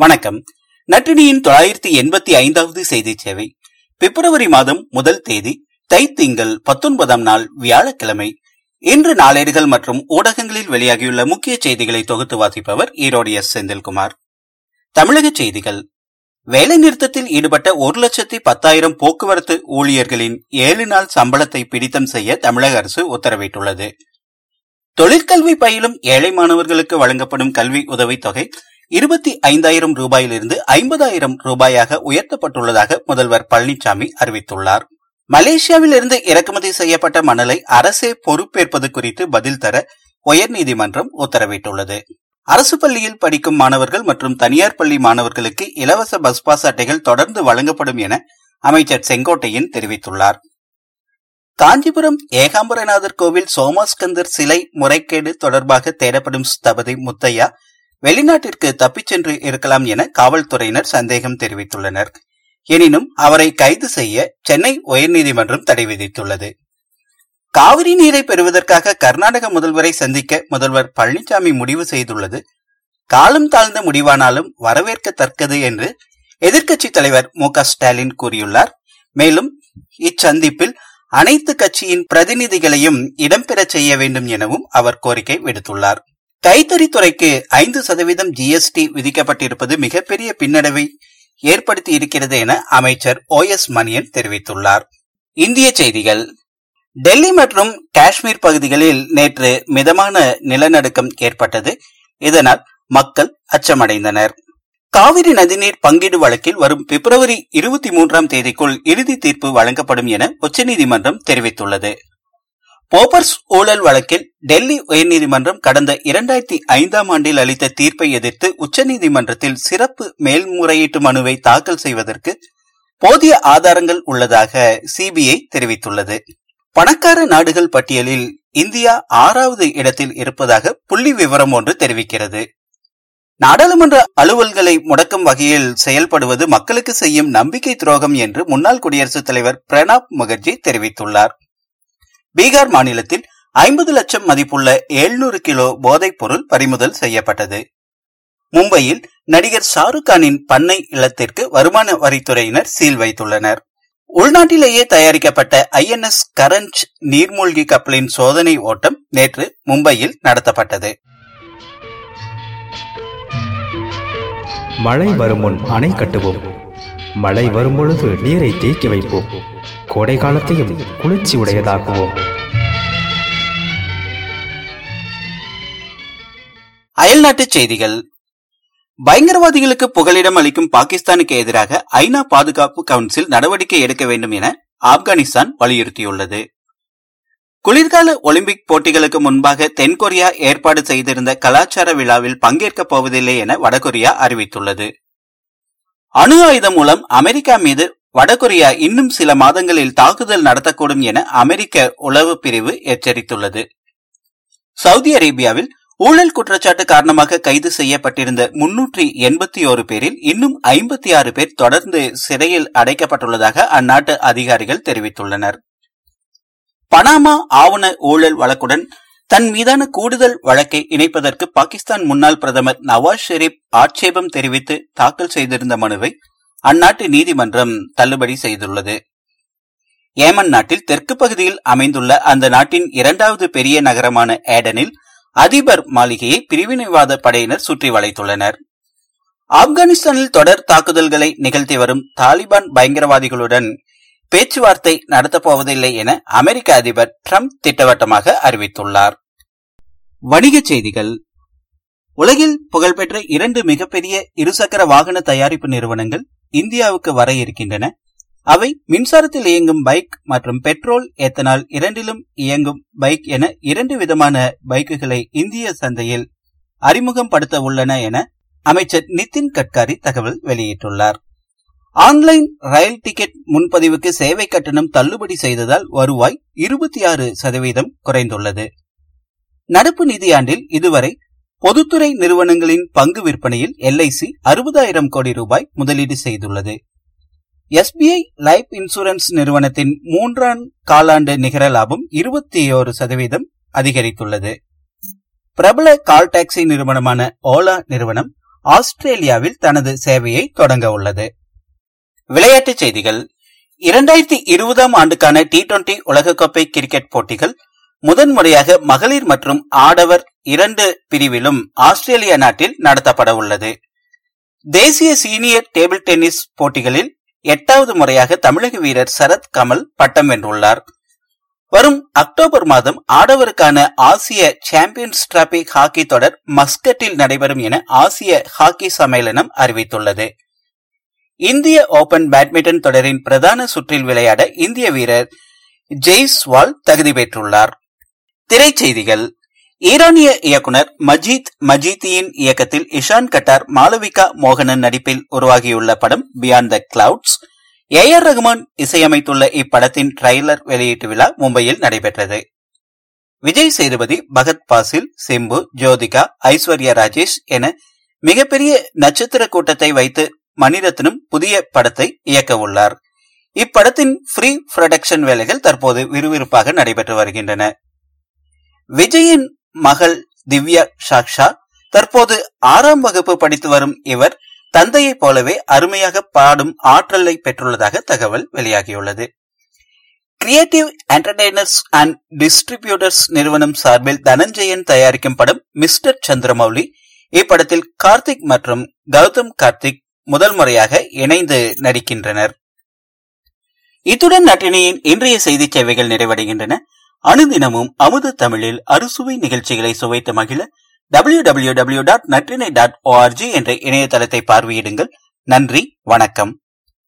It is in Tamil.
வணக்கம். நட்டினியின் தொள்ளாயிரத்தி எண்பத்தி ஐந்தாவது செய்தி சேவை. பிப்ரவரி மாதம் முதல் தேதி தை திங்கள் பத்தொன்பதாம் நாள் வியாழக்கிழமை. இன்று நாளேடுகள் மற்றும் ஊடகங்களில் வெளியாகியுள்ள முக்கிய செய்திகளை தொகுத்து வாசிப்பவர் ஈரோடு எஸ். செந்தில்குமார். தமிழக செய்திகள். வேலை நிறுத்தத்தில் ஈடுபட்ட ஒரு லட்சத்தி பத்தாயிரம் போக்குவரத்து ஊழியர்களின் ஏழு நாள் சம்பளத்தை பிடித்தம் செய்ய தமிழக அரசு உத்தரவிட்டுள்ளது. தொழிற்கல்வி பயிலும் ஏழை மாணவர்களுக்கு வழங்கப்படும் கல்வி உதவித்தொகை இருபத்தி ஐந்தாயிரம் ரூபாயிலிருந்து ஐம்பதாயிரம் ரூபாயாக உயர்த்தப்பட்டுள்ளதாக முதல்வர் பழனிசாமி அறிவித்துள்ளார். மலேசியாவில் இருந்து இறக்குமதி செய்யப்பட்ட மணலை அரசே பொறுப்பேற்பது குறித்து பதில் தர உயர்நீதிமன்றம் உத்தரவிட்டுள்ளது. அரசு பள்ளியில் படிக்கும் மாணவர்கள் மற்றும் தனியார் பள்ளி மாணவர்களுக்கு இலவச பஸ் பாஸ் அட்டைகள் தொடர்ந்து வழங்கப்படும் என அமைச்சர் செங்கோட்டையன் தெரிவித்துள்ளார். காஞ்சிபுரம் ஏகாம்பரநாதர் கோவில் சோமாஸ்கந்தர் சிலை முறைகேடு தொடர்பாக தேடப்படும் ஸ்தபதி முத்தையா வெளிநாட்டிற்கு தப்பிச் சென்று இருக்கலாம் என காவல்துறையினர் சந்தேகம் தெரிவித்துள்ளனர். எனினும் அவரை கைது செய்ய சென்னை உயர்நீதிமன்றம் தடை விதித்துள்ளது. காவிரி நீரை பெறுவதற்காக கர்நாடக முதல்வரை சந்திக்க முதல்வர் பழனிசாமி முடிவு செய்துள்ளது. காலம் தாழ்ந்த முடிவானாலும் வரவேற்கத்தக்கது என்று எதிர்க்கட்சித் தலைவர் மு ஸ்டாலின் கூறியுள்ளார். மேலும் இச்சந்திப்பில் அனைத்து கட்சியின் பிரதிநிதிகளையும் இடம்பெறச் செய்ய வேண்டும் எனவும் அவர் கோரிக்கை விடுத்துள்ளார். கைத்தறித்துறைக்கு ஐந்து சதவீதம் ஜிஎஸ்டி விதிக்கப்பட்டிருப்பது மிகப்பெரிய பின்னடைவை ஏற்படுத்தி இருக்கிறது என அமைச்சர் ஓ எஸ் மணியன் தெரிவித்துள்ளார். இந்திய செய்திகள். டெல்லி மற்றும் காஷ்மீர் பகுதிகளில் நேற்று மிதமான நிலநடுக்கம் ஏற்பட்டது. இதனால் மக்கள் அச்சமடைந்தனர். காவிரி நதிநீர் பங்கீடு வழக்கில் வரும் பிப்ரவரி இருபத்தி மூன்றாம் தேதிக்குள் இறுதி தீர்ப்பு வழங்கப்படும் என உச்சநீதிமன்றம் தெரிவித்துள்ளது. போபர்ஸ் ஊழல் வழக்கில் டெல்லி உயர்நீதிமன்றம் கடந்த இரண்டாயிரத்தி ஐந்தாம் ஆண்டில் அளித்த தீர்ப்பை எதிர்த்து உச்சநீதிமன்றத்தில் சிறப்பு மேல்முறையீட்டு மனுவை தாக்கல் செய்வதற்கு போதிய ஆதாரங்கள் உள்ளதாக சிபிஐ தெரிவித்துள்ளது. பணக்கார நாடுகள் பட்டியலில் இந்தியா ஆறாவது இடத்தில் இருப்பதாக புள்ளி விவரம் ஒன்று தெரிவிக்கிறது. நாடாளுமன்ற அலுவல்களை முடக்கும் வகையில் செயல்படுவது மக்களுக்கு செய்யும் நம்பிக்கை துரோகம் என்று முன்னாள் குடியரசுத் தலைவர் பிரணாப் முகர்ஜி தெரிவித்துள்ளார். பீகார் மாநிலத்தில் ஐம்பது லட்சம் மதிப்புள்ள எழுநூறு கிலோ போதைப் பொருள் பறிமுதல் செய்யப்பட்டது. மும்பையில் நடிகர் ஷாருக் கானின் பண்ணை இல்லத்திற்கு வருமான வரித்துறையினர் சீல் வைத்துள்ளனர். உள்நாட்டிலேயே தயாரிக்கப்பட்ட ஐ என் எஸ் கரஞ்ச் நீர்மூழ்கி கப்பலின் சோதனை ஓட்டம் நேற்று மும்பையில் நடத்தப்பட்டது. மழை வரும் முன் அணை கட்டுவோம். மழை வரும்பொழுது நீரை தேக்கி வைப்போம். கோடை காலத்தையும் குளிர்ச்சி உடையதாக்குவோம் அயல்நாட்டு செய்திகள். பயங்கரவாதிகளுக்கு புகலிடம் அளிக்கும் பாகிஸ்தானுக்கு எதிராக ஐநா பாதுகாப்பு கவுன்சில் நடவடிக்கை எடுக்க வேண்டும் என ஆப்கானிஸ்தான் வலியுறுத்தியுள்ளது. குளிர்கால ஒலிம்பிக் போட்டிகளுக்கு முன்பாக தென்கொரியா ஏற்பாடு செய்திருந்த கலாச்சார விழாவில் பங்கேற்கப் போவதில்லை என வடகொரியா அறிவித்துள்ளது. அணு ஆயுதம் மூலம் அமெரிக்கா மீது வடகொரியா இன்னும் சில மாதங்களில் தாக்குதல் நடத்தக்கூடும் என அமெரிக்க உளவு பிரிவு எச்சரித்துள்ளது. சவுதி அரேபியாவில் ஊழல் குற்றச்சாட்டு காரணமாக கைது செய்யப்பட்டிருந்த முன்னூற்றி எண்பத்தி ஓரு பேரில் இன்னும் ஐம்பத்தி ஆறு பேர் தொடர்ந்து சிறையில் அடைக்கப்பட்டுள்ளதாக அந்நாட்டு அதிகாரிகள் தெரிவித்துள்ளனர். பனாமா ஆவண ஊழல் வழக்குடன் தன் மீதான கூடுதல் வழக்கை இணைப்பதற்கு பாகிஸ்தான் முன்னாள் பிரதமர் நவாஸ் ஷெரீப் ஆட்சேபம் தெரிவித்து தாக்கல் செய்திருந்த மனுவை அந்நாட்டு நீதிமன்றம் தள்ளுபடி செய்துள்ளது. ஏமன் நாட்டில் தெற்கு பகுதியில் அமைந்துள்ள அந்த நாட்டின் இரண்டாவது பெரிய நகரமான ஏடனில் அதிபர் மாளிகையை பிரிவினைவாத படையினர் சுற்றி வளைத்துள்ளனர். ஆப்கானிஸ்தானில் தொடர் தாக்குதல்களை நிகழ்த்தி வரும் தாலிபான் பயங்கரவாதிகளுடன் பேச்சுவார்த்தை நடத்தப்போவதில்லை என அமெரிக்க அதிபர் டிரம்ப் திட்டவட்டமாக அறிவித்துள்ளார். வணிகச் செய்திகள். உலகில் புகழ்பெற்ற இரண்டு மிகப்பெரிய இருசக்கர வாகன தயாரிப்பு நிறுவனங்கள் இந்தியாவுக்கு வர இருக்கின்றன. அவை மின்சாரத்தில் இயங்கும் பைக் மற்றும் பெட்ரோல் எத்தனால் இரண்டிலும் இயங்கும் பைக் என இரண்டு விதமான பைக்குகளை இந்திய சந்தையில் அறிமுகம் படுத்த உள்ளன என அமைச்சர் நிதின் கட்காரி தகவல் வெளியிட்டுள்ளார். ஆன்லைன் ரயில் டிக்கெட் முன்பதிவுக்கு சேவை கட்டணம் தள்ளுபடி செய்ததால் வருவாய் இருபத்தி ஆறு சதவீதம் குறைந்துள்ளது. நடப்பு நிதியாண்டில் இதுவரை பொதுத்துறை நிறுவனங்களின் பங்கு விற்பனையில் எல்ஐசி அறுபதாயிரம் கோடி ரூபாய் முதலீடு செய்துள்ளது. எஸ்பிஐ லைஃப் இன்சூரன்ஸ் நிறுவனத்தின் மூன்றாம் காலாண்டு நிகர லாபம் இருபத்தி ஒரு சதவீதம் அதிகரித்துள்ளது. பிரபல கால் டாக்ஸி நிறுவனமான ஓலா நிறுவனம் ஆஸ்திரேலியாவில் தனது சேவையை தொடங்க உள்ளது. விளையாட்டுச் செய்திகள். இரண்டாயிரத்தி இருபதாம் ஆண்டுக்கான டி டுவெண்டி உலகக்கோப்பை கிரிக்கெட் போட்டிகள் முதன்முறையாக மகளிர் மற்றும் ஆடவர் இரண்டு பிரிவிலும் ஆஸ்திரேலியா நாட்டில் நடத்தப்பட உள்ளது. தேசிய சீனியர் டேபிள் டென்னிஸ் போட்டிகளில் எட்டாவது முறையாக தமிழக வீரர் சரத் கமல் பட்டம் வென்றுள்ளார். வரும் அக்டோபர் மாதம் ஆடவருக்கான ஆசிய சாம்பியன்ஸ் டிராபி ஹாக்கி தொடர் மஸ்கட்டில் நடைபெறும் என ஆசிய ஹாக்கி சம்மேளனம் அறிவித்துள்ளது. இந்திய ஓபன் பேட்மிண்டன் தொடரின் பிரதான சுற்றில் விளையாட இந்திய வீரர் ஜெய்ஸ்வால் தகுதி பெற்றுள்ளார். திரைச்செய்திகள். ஈரானிய இயக்குனர் மஜீத் மஜீத்தியின் இயக்கத்தில் இஷான் கட்டார் மாலவிகா மோகனன் நடிப்பில் உருவாகியுள்ள படம் beyond the clouds A R Rahman இசையமைத்துள்ள இப்படத்தின் ட்ரெய்லர் வெளியீட்டு விழா மும்பையில் நடைபெற்றது. விஜய் சேதுபதி பகத் பாசில் சிம்பு ஜோதிகா ஐஸ்வர்யா ராஜேஷ் என மிகப்பெரிய நட்சத்திர கூட்டத்தை வைத்து மணிரத்னம் புதிய படத்தை இயக்க உள்ளார். இப்படத்தின் ஃப்ரீ புரொடக்ஷன் வேலைகள் தற்போது விறுவிறுப்பாக நடைபெற்று வருகின்றன. விஜயின் மகள் திவ்யா சாக்ஷா தற்போது ஆறாம் வகுப்பு படித்து வரும் இவர் தந்தையைப் போலவே அருமையாக பாடும் ஆற்றலை பெற்றுள்ளதாக தகவல் வெளியாகியுள்ளது. கிரியேட்டிவ் என்டர்டைனர்ஸ் அண்ட் டிஸ்ட்ரிபியூட்டர்ஸ் நிறுவனம் சார்பில் தனஞ்சயன் தயாரிக்கும் படம் மிஸ்டர் சந்திரமௌலி. இப்படத்தில் கார்த்திக் மற்றும் கௌதம் கார்த்திக் முதல் முறையாக இணைந்து நடிக்கின்றனர். இத்துடன் நட்டினியின் இன்றைய செய்தி சேவைகள் நிறைவடைகின்றன. அனுதினமும் அமுத தமிழில் அறுசுவை நிகழ்ச்சிகளை சுவைத்து மகிழ W W W dot Natrinai dot O R G என்ற இணையதளத்தை பார்வையிடுங்கள். நன்றி வணக்கம்.